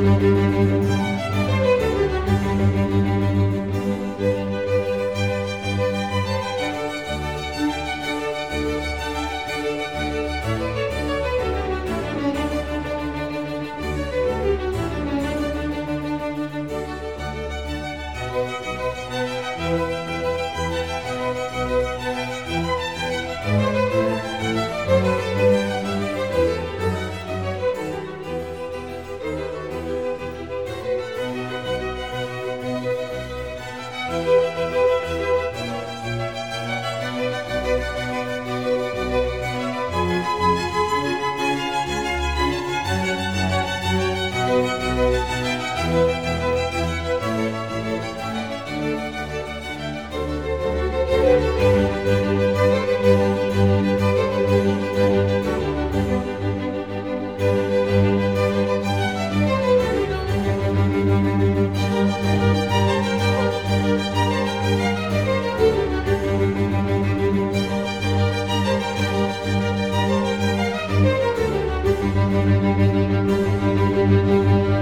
Música Thank you.